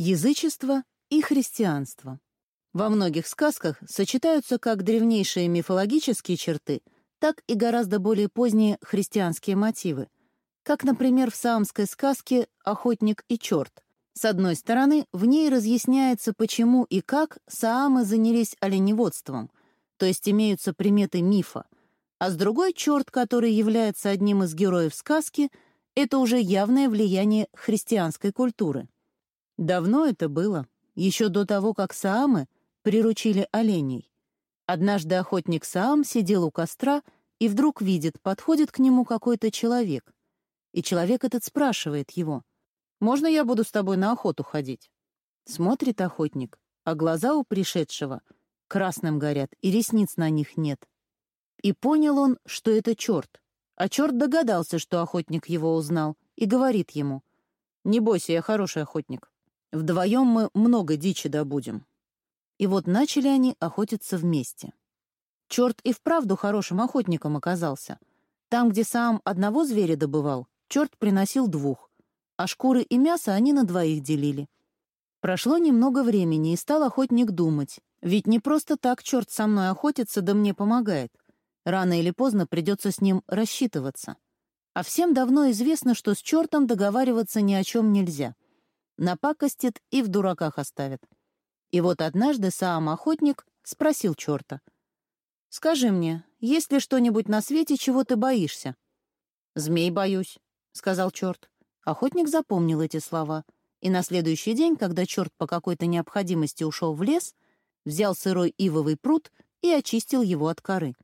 Язычество и христианство. Во многих сказках сочетаются как древнейшие мифологические черты, так и гораздо более поздние христианские мотивы, как, например, в саамской сказке «Охотник и черт». С одной стороны, в ней разъясняется, почему и как саамы занялись оленеводством, то есть имеются приметы мифа, а с другой черт, который является одним из героев сказки, это уже явное влияние христианской культуры. Давно это было, еще до того, как Саамы приручили оленей. Однажды охотник Саам сидел у костра и вдруг видит, подходит к нему какой-то человек. И человек этот спрашивает его, «Можно я буду с тобой на охоту ходить?» Смотрит охотник, а глаза у пришедшего красным горят, и ресниц на них нет. И понял он, что это черт. А черт догадался, что охотник его узнал, и говорит ему, «Не бойся, я хороший охотник. Вдвоем мы много дичи добудем. И вот начали они охотиться вместе. Черт и вправду хорошим охотником оказался. Там, где сам одного зверя добывал, черт приносил двух, а шкуры и мясо они на двоих делили. Прошло немного времени, и стал охотник думать, ведь не просто так черт со мной охотится, да мне помогает. Рано или поздно придется с ним рассчитываться. А всем давно известно, что с чертом договариваться ни о чем нельзя — напакостит и в дураках оставит. И вот однажды сам охотник спросил черта. «Скажи мне, есть ли что-нибудь на свете, чего ты боишься?» «Змей боюсь», — сказал черт. Охотник запомнил эти слова, и на следующий день, когда черт по какой-то необходимости ушел в лес, взял сырой ивовый пруд и очистил его от коры.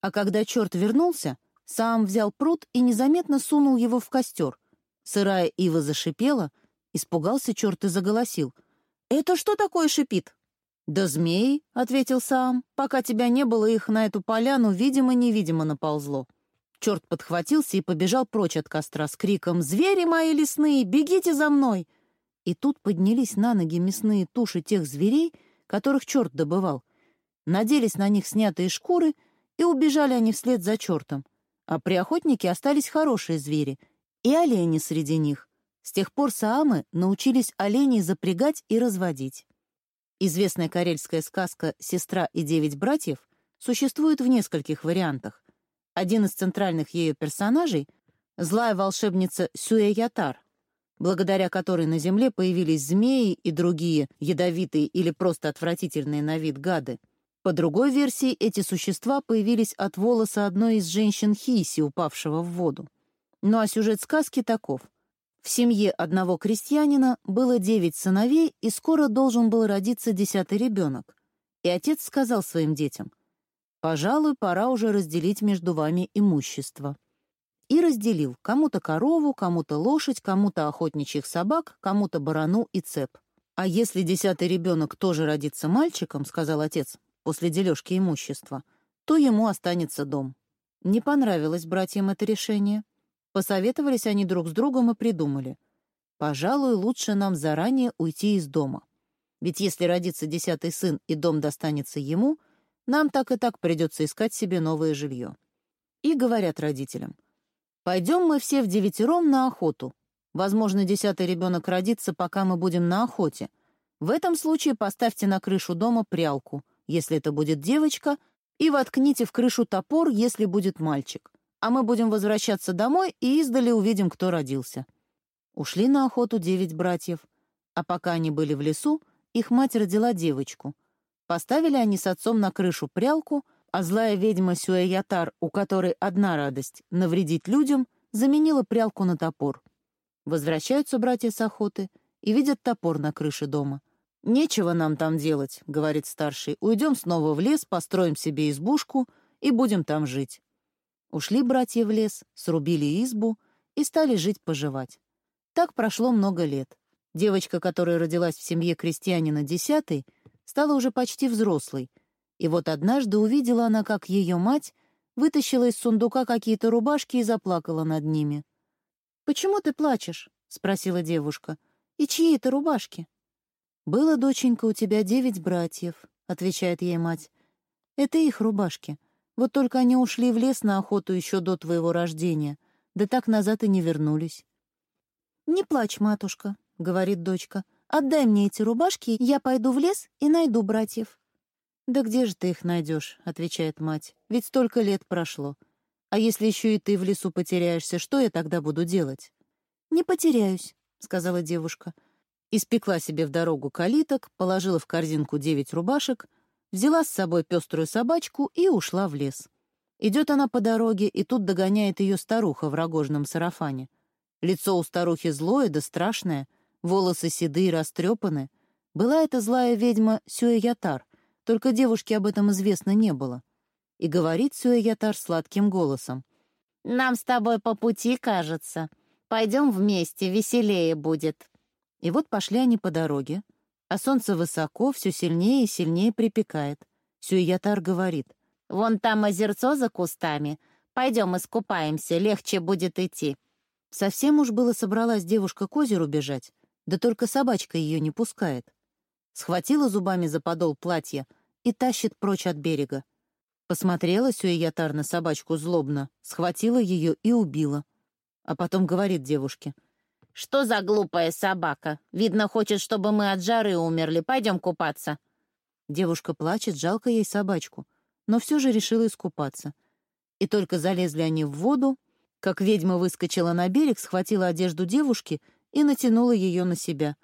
А когда черт вернулся, сам взял пруд и незаметно сунул его в костер. Сырая ива зашипела — Испугался черт и заголосил. «Это что такое шипит?» «Да змеи», — ответил сам. «Пока тебя не было, их на эту поляну видимо-невидимо наползло». Черт подхватился и побежал прочь от костра с криком «Звери мои лесные, бегите за мной!» И тут поднялись на ноги мясные туши тех зверей, которых черт добывал. Наделись на них снятые шкуры, и убежали они вслед за чертом. А при охотнике остались хорошие звери, и олени среди них. С тех пор саамы научились оленей запрягать и разводить. Известная карельская сказка «Сестра и девять братьев» существует в нескольких вариантах. Один из центральных ее персонажей — злая волшебница Сюэ-Ятар, благодаря которой на Земле появились змеи и другие ядовитые или просто отвратительные на вид гады. По другой версии, эти существа появились от волоса одной из женщин Хиси, упавшего в воду. Ну а сюжет сказки таков — в семье одного крестьянина было девять сыновей, и скоро должен был родиться десятый ребенок. И отец сказал своим детям, «Пожалуй, пора уже разделить между вами имущество». И разделил кому-то корову, кому-то лошадь, кому-то охотничьих собак, кому-то барану и цеп. «А если десятый ребенок тоже родится мальчиком, — сказал отец, — после дележки имущества, то ему останется дом». Не понравилось братьям это решение. Посоветовались они друг с другом и придумали. Пожалуй, лучше нам заранее уйти из дома. Ведь если родится десятый сын и дом достанется ему, нам так и так придется искать себе новое жилье. И говорят родителям, пойдем мы все в девятером на охоту. Возможно, десятый ребенок родится, пока мы будем на охоте. В этом случае поставьте на крышу дома прялку, если это будет девочка, и воткните в крышу топор, если будет мальчик а мы будем возвращаться домой и издали увидим, кто родился». Ушли на охоту девять братьев, а пока они были в лесу, их мать родила девочку. Поставили они с отцом на крышу прялку, а злая ведьма Сюэятар, у которой одна радость — навредить людям, заменила прялку на топор. Возвращаются братья с охоты и видят топор на крыше дома. «Нечего нам там делать», — говорит старший. «Уйдем снова в лес, построим себе избушку и будем там жить». Ушли братья в лес, срубили избу и стали жить-поживать. Так прошло много лет. Девочка, которая родилась в семье крестьянина десятой, стала уже почти взрослой. И вот однажды увидела она, как ее мать вытащила из сундука какие-то рубашки и заплакала над ними. «Почему ты плачешь?» — спросила девушка. «И чьи это рубашки?» «Было, доченька, у тебя девять братьев», — отвечает ей мать. «Это их рубашки. Вот только они ушли в лес на охоту еще до твоего рождения, да так назад и не вернулись». «Не плачь, матушка», — говорит дочка. Отдай мне эти рубашки, я пойду в лес и найду братьев». «Да где же ты их найдешь?» — отвечает мать. «Ведь столько лет прошло. А если еще и ты в лесу потеряешься, что я тогда буду делать?» «Не потеряюсь», — сказала девушка. Испекла себе в дорогу калиток, положила в корзинку девять рубашек, взяла с собой пеструю собачку и ушла в лес. Идет она по дороге, и тут догоняет ее старуха в рогожном сарафане. Лицо у старухи злое да страшное, волосы седые, растрепаны. Была это злая ведьма Сюэ-Ятар, только девушке об этом известно не было. И говорит Сюэ-Ятар сладким голосом. «Нам с тобой по пути, кажется. Пойдем вместе, веселее будет». И вот пошли они по дороге, а солнце высоко, все сильнее и сильнее припекает. Сюятар говорит. «Вон там озерцо за кустами. Пойдем искупаемся, легче будет идти». Совсем уж было собралась девушка к озеру бежать, да только собачка ее не пускает. Схватила зубами за подол платья и тащит прочь от берега. Посмотрела Сюятар на собачку злобно, схватила ее и убила. А потом говорит девушке — «Что за глупая собака? Видно, хочет, чтобы мы от жары умерли. Пойдем купаться». Девушка плачет, жалко ей собачку, но все же решила искупаться. И только залезли они в воду, как ведьма выскочила на берег, схватила одежду девушки и натянула ее на себя.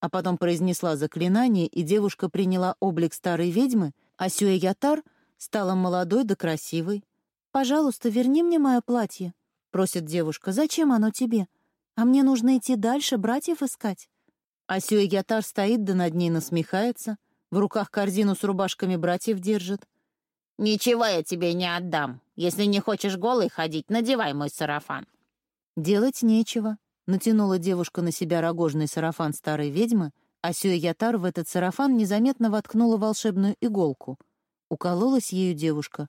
А потом произнесла заклинание, и девушка приняла облик старой ведьмы, а Сюэ-Ятар стала молодой да красивой. «Пожалуйста, верни мне мое платье», — просит девушка. «Зачем оно тебе?» А мне нужно идти дальше, братьев искать. А Сюэ-Ятар стоит да над ней насмехается, в руках корзину с рубашками братьев держит. «Ничего я тебе не отдам. Если не хочешь голой ходить, надевай мой сарафан». Делать нечего. Натянула девушка на себя рогожный сарафан старой ведьмы, а Сюэ-Ятар в этот сарафан незаметно воткнула волшебную иголку. Укололась ею девушка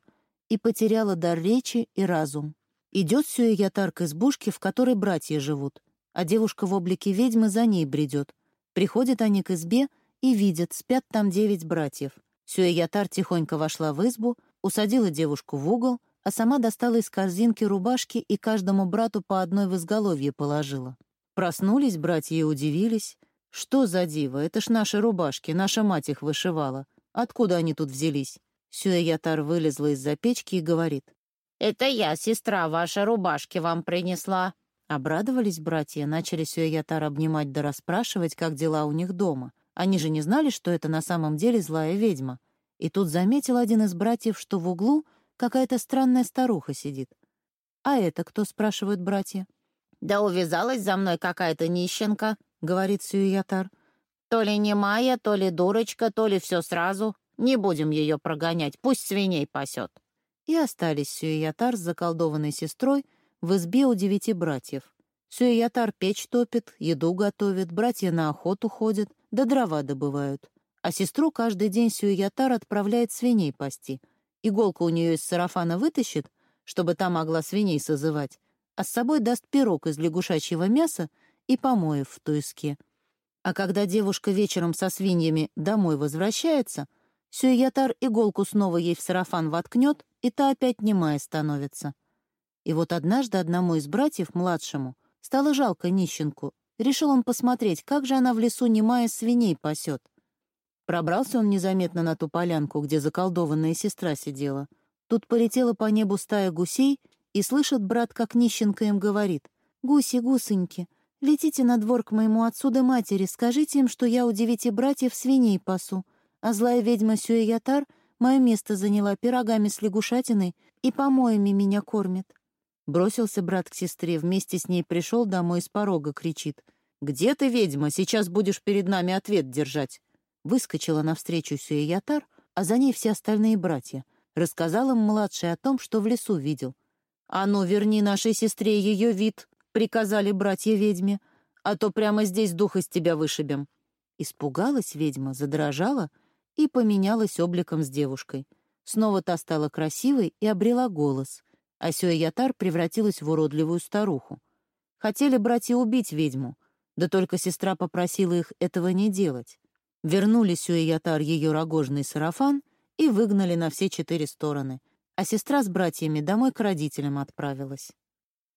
и потеряла дар речи и разум. Идет Сюэ-Ятар к избушке, в которой братья живут, а девушка в облике ведьмы за ней бредет. Приходят они к избе и видят, спят там девять братьев. Сюэ-Ятар тихонько вошла в избу, усадила девушку в угол, а сама достала из корзинки рубашки и каждому брату по одной в изголовье положила. Проснулись братья и удивились. «Что за диво? Это ж наши рубашки, наша мать их вышивала. Откуда они тут взялись?» Сюэ-Ятар вылезла из-за печки и говорит. Это я, сестра, ваша рубашки вам принесла». Обрадовались братья, начали Сюэятар обнимать да расспрашивать, как дела у них дома. Они же не знали, что это на самом деле злая ведьма. И тут заметил один из братьев, что в углу какая-то странная старуха сидит. «А это кто?» — спрашивают братья. «Да увязалась за мной какая-то нищенка», — говорит Сюятар. «То ли не Майя, то ли дурочка, то ли все сразу. Не будем ее прогонять, пусть свиней пасет» и остались Сюэятар с заколдованной сестрой в избе у девяти братьев. Сюэятар печь топит, еду готовит, братья на охоту ходят, да дрова добывают. А сестру каждый день Сюэятар отправляет свиней пасти. Иголку у нее из сарафана вытащит, чтобы та могла свиней созывать, а с собой даст пирог из лягушачьего мяса и помоев в туиске. А когда девушка вечером со свиньями домой возвращается, Сюэятар иголку снова ей в сарафан воткнет, и та опять немая становится. И вот однажды одному из братьев, младшему, стало жалко нищенку. Решил он посмотреть, как же она в лесу немая свиней пасет. Пробрался он незаметно на ту полянку, где заколдованная сестра сидела. Тут полетела по небу стая гусей, и слышит брат, как нищенка им говорит. «Гуси, гусеньки, летите на двор к моему отцу да матери, скажите им, что я у девяти братьев свиней пасу, а злая ведьма Сюэятар — Мое место заняла пирогами с лягушатиной и помоями меня кормит. Бросился брат к сестре, вместе с ней пришел домой с порога, кричит. «Где ты, ведьма? Сейчас будешь перед нами ответ держать». Выскочила навстречу Сюэятар, а за ней все остальные братья. Рассказал им младший о том, что в лесу видел. «А ну, верни нашей сестре ее вид», — приказали братья ведьме, «а то прямо здесь дух из тебя вышибем». Испугалась ведьма, задрожала — и поменялась обликом с девушкой. Снова та стала красивой и обрела голос, а Сюэ-Ятар превратилась в уродливую старуху. Хотели братья убить ведьму, да только сестра попросила их этого не делать. Вернули Сюэ-Ятар ее рогожный сарафан и выгнали на все четыре стороны, а сестра с братьями домой к родителям отправилась.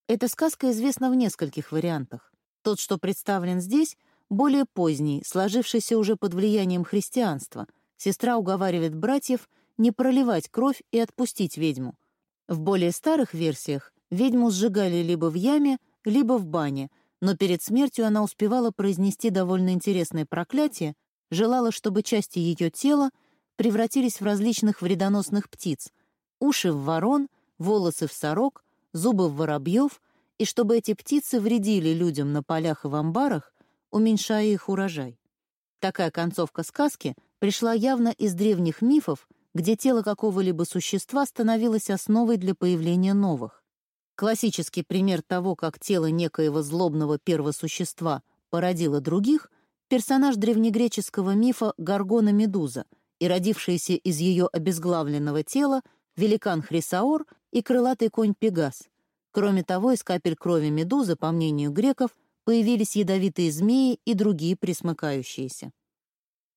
Эта сказка известна в нескольких вариантах. Тот, что представлен здесь, более поздний, сложившийся уже под влиянием христианства. Сестра уговаривает братьев не проливать кровь и отпустить ведьму. В более старых версиях ведьму сжигали либо в яме, либо в бане, но перед смертью она успевала произнести довольно интересное проклятие, желала, чтобы части ее тела превратились в различных вредоносных птиц, уши в ворон, волосы в сорок, зубы в воробьев, и чтобы эти птицы вредили людям на полях и в амбарах, уменьшая их урожай. Такая концовка сказки пришла явно из древних мифов, где тело какого-либо существа становилось основой для появления новых. Классический пример того, как тело некоего злобного первосущества породило других, персонаж древнегреческого мифа Гаргона Медуза и родившийся из ее обезглавленного тела великан Хрисаор и крылатый конь Пегас. Кроме того, из капель крови Медузы, по мнению греков, появились ядовитые змеи и другие присмыкающиеся.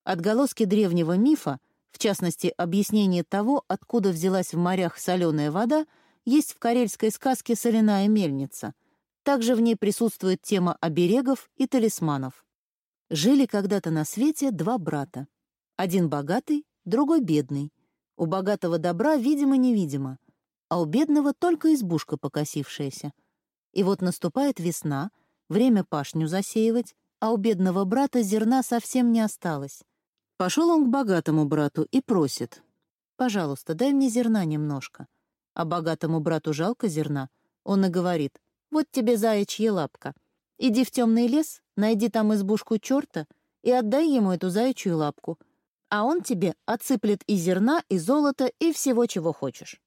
Отголоски древнего мифа, в частности, объяснение того, откуда взялась в морях соленая вода, есть в карельской сказке «Соляная мельница». Также в ней присутствует тема оберегов и талисманов. Жили когда-то на свете два брата. Один богатый, другой бедный. У богатого добра видимо-невидимо, а у бедного только избушка покосившаяся. И вот наступает весна — время пашню засеивать, а у бедного брата зерна совсем не осталось. Пошел он к богатому брату и просит, «Пожалуйста, дай мне зерна немножко». А богатому брату жалко зерна. Он и говорит, «Вот тебе заячья лапка. Иди в темный лес, найди там избушку черта и отдай ему эту заячью лапку, а он тебе отсыплет и зерна, и золота, и всего, чего хочешь».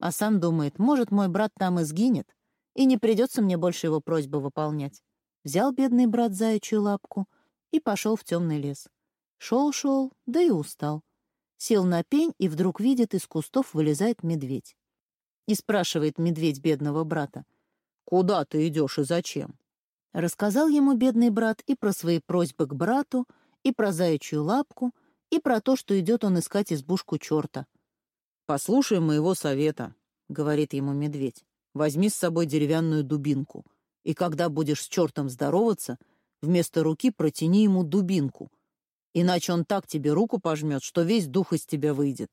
А сам думает, может, мой брат там и сгинет, и не придется мне больше его просьбы выполнять. Взял бедный брат заячью лапку и пошел в темный лес. Шел-шел, да и устал. Сел на пень и вдруг видит, из кустов вылезает медведь. И спрашивает медведь бедного брата, «Куда ты идешь и зачем?» Рассказал ему бедный брат и про свои просьбы к брату, и про заячью лапку, и про то, что идет он искать избушку черта. «Послушай моего совета», — говорит ему медведь. Возьми с собой деревянную дубинку, и когда будешь с чертом здороваться, вместо руки протяни ему дубинку, иначе он так тебе руку пожмет, что весь дух из тебя выйдет.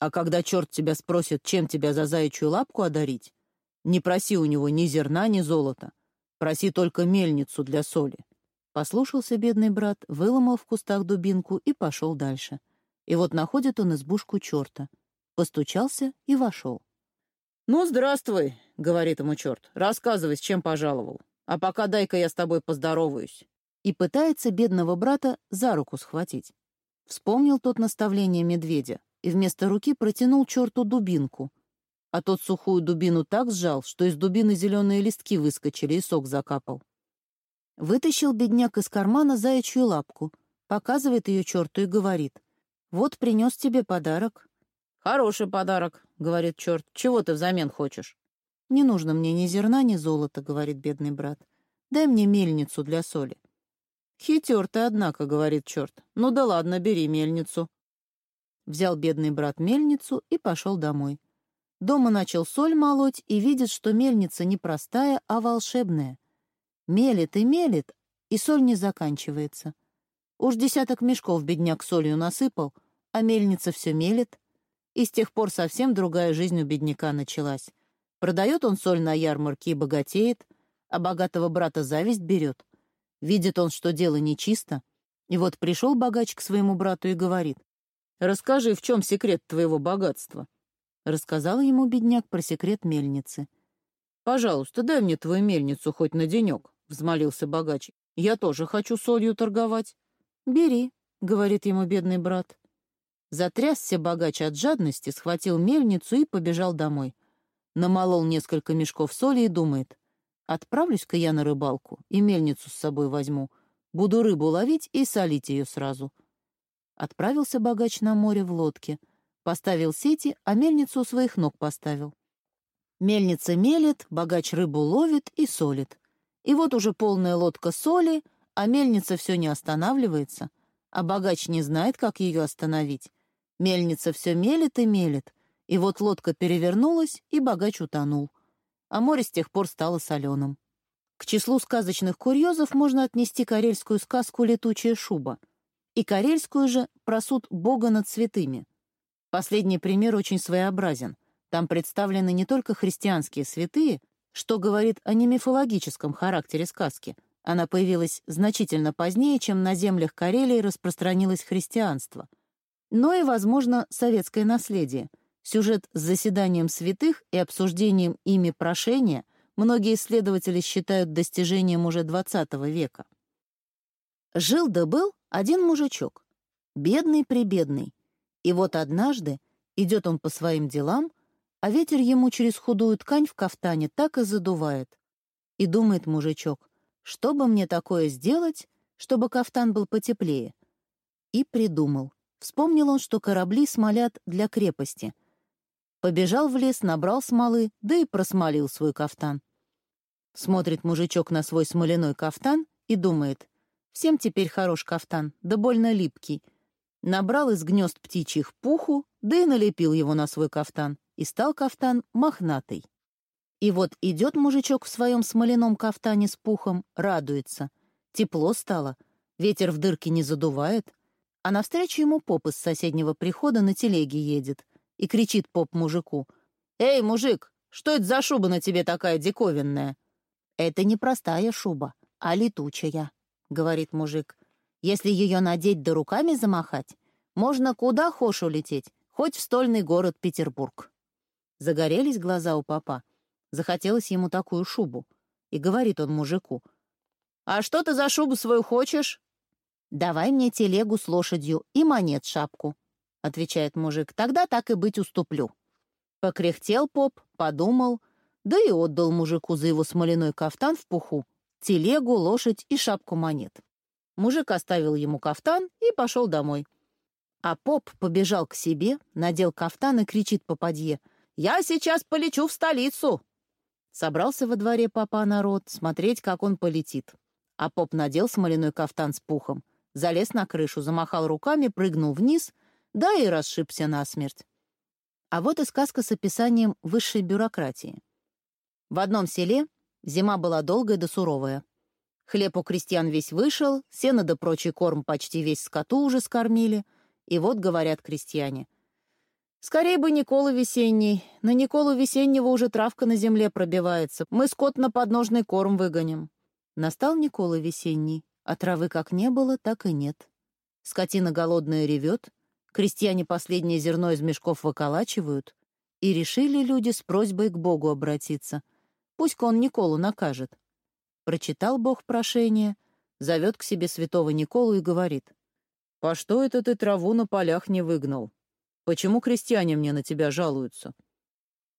А когда черт тебя спросит, чем тебя за заячью лапку одарить, не проси у него ни зерна, ни золота, проси только мельницу для соли. Послушался бедный брат, выломал в кустах дубинку и пошел дальше. И вот находит он избушку черта. Постучался и вошел. «Ну, здравствуй», — говорит ему черт, — «рассказывай, с чем пожаловал. А пока дай-ка я с тобой поздороваюсь». И пытается бедного брата за руку схватить. Вспомнил тот наставление медведя и вместо руки протянул черту дубинку. А тот сухую дубину так сжал, что из дубины зеленые листки выскочили и сок закапал. Вытащил бедняк из кармана заячью лапку, показывает ее черту и говорит, «Вот принес тебе подарок». «Хороший подарок», — говорит черт. «Чего ты взамен хочешь?» «Не нужно мне ни зерна, ни золота», — говорит бедный брат. «Дай мне мельницу для соли». «Хитер ты, однако», — говорит черт. «Ну да ладно, бери мельницу». Взял бедный брат мельницу и пошел домой. Дома начал соль молоть и видит, что мельница не простая, а волшебная. Мелит и мелит, и соль не заканчивается. Уж десяток мешков бедняк солью насыпал, а мельница все мелит. И с тех пор совсем другая жизнь у бедняка началась. Продает он соль на ярмарке и богатеет, а богатого брата зависть берет. Видит он, что дело нечисто. И вот пришел богач к своему брату и говорит, «Расскажи, в чем секрет твоего богатства?» Рассказал ему бедняк про секрет мельницы. «Пожалуйста, дай мне твою мельницу хоть на денек», — взмолился богач. «Я тоже хочу солью торговать». «Бери», — говорит ему бедный брат. Затрясся богач от жадности, схватил мельницу и побежал домой. Намолол несколько мешков соли и думает, отправлюсь-ка я на рыбалку и мельницу с собой возьму. Буду рыбу ловить и солить ее сразу. Отправился богач на море в лодке. Поставил сети, а мельницу у своих ног поставил. Мельница мелет, богач рыбу ловит и солит. И вот уже полная лодка соли, а мельница все не останавливается, а богач не знает, как ее остановить. Мельница все мелет и мелет, и вот лодка перевернулась, и богач утонул. А море с тех пор стало соленым. К числу сказочных курьезов можно отнести карельскую сказку «Летучая шуба» и карельскую же про суд Бога над святыми. Последний пример очень своеобразен. Там представлены не только христианские святые, что говорит о немифологическом характере сказки. Она появилась значительно позднее, чем на землях Карелии распространилось христианство. Но и, возможно, советское наследие. Сюжет с заседанием святых и обсуждением ими прошения многие исследователи считают достижением уже XX века. Жил да был один мужичок, бедный-прибедный. И вот однажды идет он по своим делам, а ветер ему через худую ткань в кафтане так и задувает. И думает мужичок, что бы мне такое сделать, чтобы кафтан был потеплее? И придумал. Вспомнил он, что корабли смолят для крепости. Побежал в лес, набрал смолы, да и просмолил свой кафтан. Смотрит мужичок на свой смоляной кафтан и думает, всем теперь хорош кафтан, да больно липкий. Набрал из гнезд птичьих пуху, да и налепил его на свой кафтан, и стал кафтан мохнатый. И вот идет мужичок в своем смоляном кафтане с пухом, радуется. Тепло стало, ветер в дырке не задувает, а навстречу ему поп из соседнего прихода на телеге едет и кричит поп мужику. «Эй, мужик, что это за шуба на тебе такая диковинная?» «Это не простая шуба, а летучая», — говорит мужик. «Если ее надеть да руками замахать, можно куда хошь улететь, хоть в стольный город Петербург». Загорелись глаза у папа. Захотелось ему такую шубу. И говорит он мужику. «А что ты за шубу свою хочешь?» «Давай мне телегу с лошадью и монет шапку», — отвечает мужик. «Тогда так и быть уступлю». Покряхтел поп, подумал — да и отдал мужику за его смоляной кафтан в пуху, телегу, лошадь и шапку монет. Мужик оставил ему кафтан и пошел домой. А поп побежал к себе, надел кафтан и кричит попадье. «Я сейчас полечу в столицу!» Собрался во дворе папа народ, смотреть, как он полетит. А поп надел смоляной кафтан с пухом, залез на крышу, замахал руками, прыгнул вниз, да и расшибся насмерть. А вот и сказка с описанием высшей бюрократии. В одном селе зима была долгая да суровая. Хлеб у крестьян весь вышел, сено да прочий корм почти весь скоту уже скормили. И вот говорят крестьяне. «Скорей бы Никола весенний. На Николу весеннего уже травка на земле пробивается. Мы скот на подножный корм выгоним». Настал Никола весенний, а травы как не было, так и нет. Скотина голодная ревет, крестьяне последнее зерно из мешков выколачивают, и решили люди с просьбой к Богу обратиться — Пусть-ка он Николу накажет. Прочитал Бог прошение, зовет к себе святого Николу и говорит. «По что это ты траву на полях не выгнал? Почему крестьяне мне на тебя жалуются?»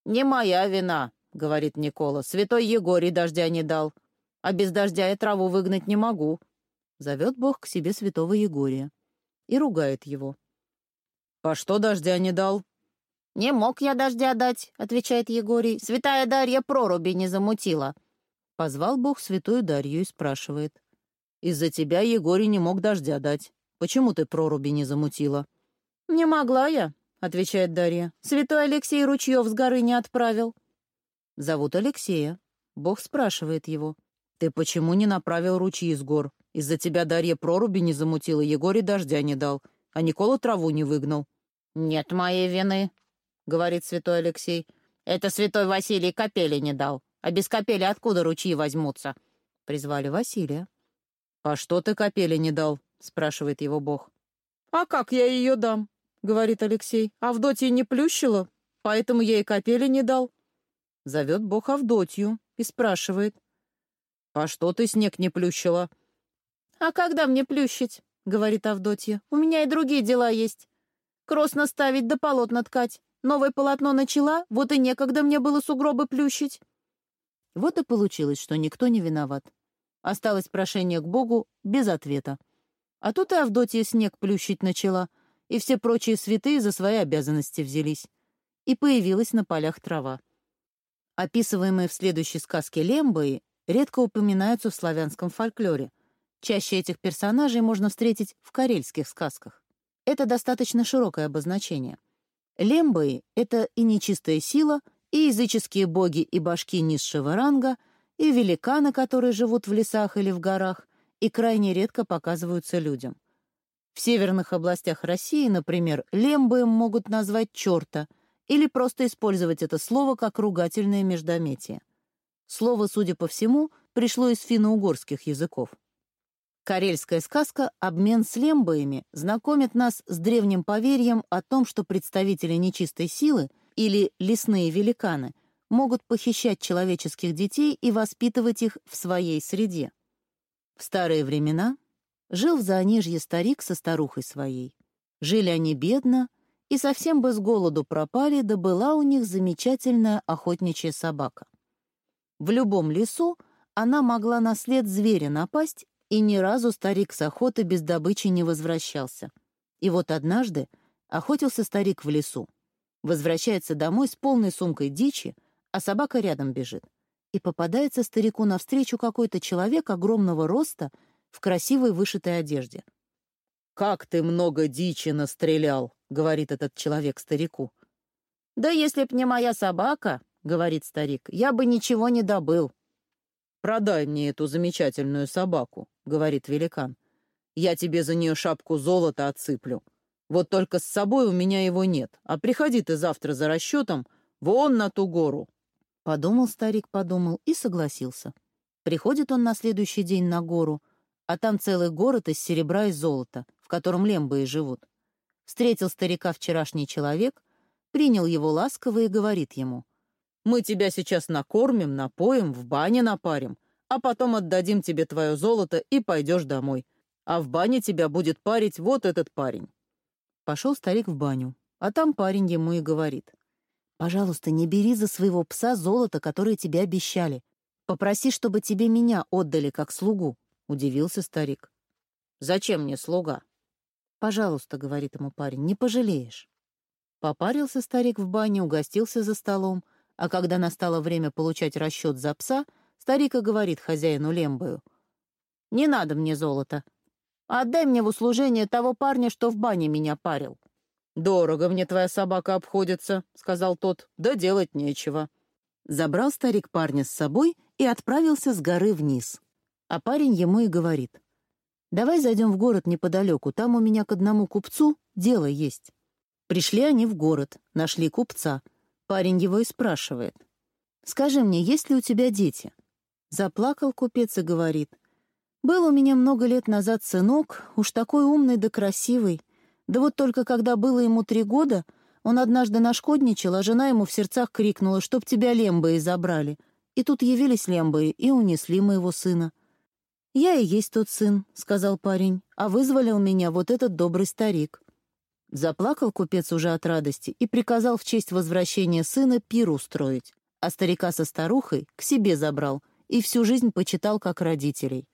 «Не моя вина», — говорит Никола. «Святой Егорий дождя не дал, а без дождя я траву выгнать не могу». Зовет Бог к себе святого Егория и ругает его. «По что дождя не дал? «Не мог я дождя дать», — отвечает Егорий. «Святая Дарья проруби не замутила». Позвал Бог святую Дарью и спрашивает. «Из-за тебя Егорий не мог дождя дать. Почему ты проруби не замутила?» «Не могла я», — отвечает Дарья. «Святой Алексей Ручьев с горы не отправил». Зовут Алексея. Бог спрашивает его. «Ты почему не направил ручьи с гор? Из-за тебя Дарья проруби не замутила, Егорий дождя не дал, а Никола траву не выгнал». «Нет моей вины», — говорит святой Алексей. «Это святой Василий капели не дал. А без капели откуда ручьи возьмутся?» Призвали Василия. «А что ты капели не дал?» — спрашивает его Бог. «А как я ее дам?» — говорит Алексей. «Авдотья не плющила, поэтому я и капели не дал». Зовет Бог Авдотью и спрашивает. «А что ты снег не плющила?» «А когда мне плющить?» — говорит Авдотья. «У меня и другие дела есть. Кросс наставить да полотна ткать. Новое полотно начала, вот и некогда мне было сугробы плющить». Вот и получилось, что никто не виноват. Осталось прошение к Богу без ответа. А тут и Авдотья снег плющить начала, и все прочие святые за свои обязанности взялись. И появилась на полях трава. Описываемые в следующей сказке Лембои редко упоминаются в славянском фольклоре. Чаще этих персонажей можно встретить в карельских сказках. Это достаточно широкое обозначение — Лембои — это и нечистая сила, и языческие боги и башки низшего ранга, и великаны, которые живут в лесах или в горах, и крайне редко показываются людям. В северных областях России, например, лембоем могут назвать черта или просто использовать это слово как ругательное междометие. Слово, судя по всему, пришло из финно-угорских языков. Карельская сказка «Обмен с лембоями» знакомит нас с древним поверьем о том, что представители нечистой силы или лесные великаны могут похищать человеческих детей и воспитывать их в своей среде. В старые времена жил в Заонежье старик со старухой своей. Жили они бедно и совсем без голоду пропали, да была у них замечательная охотничья собака. В любом лесу она могла на след зверя напасть и ни разу старик с охоты без добычи не возвращался. И вот однажды охотился старик в лесу. Возвращается домой с полной сумкой дичи, а собака рядом бежит. И попадается старику навстречу какой-то человек огромного роста в красивой вышитой одежде. «Как ты много дичи настрелял!» — говорит этот человек старику. «Да если б не моя собака, — говорит старик, — я бы ничего не добыл». «Продай мне эту замечательную собаку», — говорит великан. «Я тебе за нее шапку золота отсыплю. Вот только с собой у меня его нет, а приходи ты завтра за расчетом вон на ту гору». Подумал старик, подумал и согласился. Приходит он на следующий день на гору, а там целый город из серебра и золота, в котором лембы и живут. Встретил старика вчерашний человек, принял его ласково и говорит ему, мы тебя сейчас накормим, напоим, в бане напарим, а потом отдадим тебе твое золото и пойдешь домой. А в бане тебя будет парить вот этот парень». Пошел старик в баню, а там парень ему и говорит. «Пожалуйста, не бери за своего пса золото, которое тебе обещали. Попроси, чтобы тебе меня отдали как слугу», — удивился старик. «Зачем мне слуга?» «Пожалуйста», — говорит ему парень, — «не пожалеешь». Попарился старик в бане, угостился за столом, а когда настало время получать расчет за пса, старик и говорит хозяину Лембою. «Не надо мне золота. Отдай мне в услужение того парня, что в бане меня парил». «Дорого мне твоя собака обходится», — сказал тот, — «да делать нечего». Забрал старик парня с собой и отправился с горы вниз. А парень ему и говорит. «Давай зайдем в город неподалеку, там у меня к одному купцу дело есть». Пришли они в город, нашли купца — Парень его и спрашивает. «Скажи мне, есть ли у тебя дети?» Заплакал купец и говорит. «Был у меня много лет назад сынок, уж такой умный да красивый. Да вот только когда было ему три года, он однажды нашкодничал, а жена ему в сердцах крикнула, чтоб тебя лембои забрали. И тут явились лембои и унесли моего сына. «Я и есть тот сын», — сказал парень, «а вызволил меня вот этот добрый старик». Заплакал купец уже от радости и приказал в честь возвращения сына пир устроить, а старика со старухой к себе забрал и всю жизнь почитал как родителей.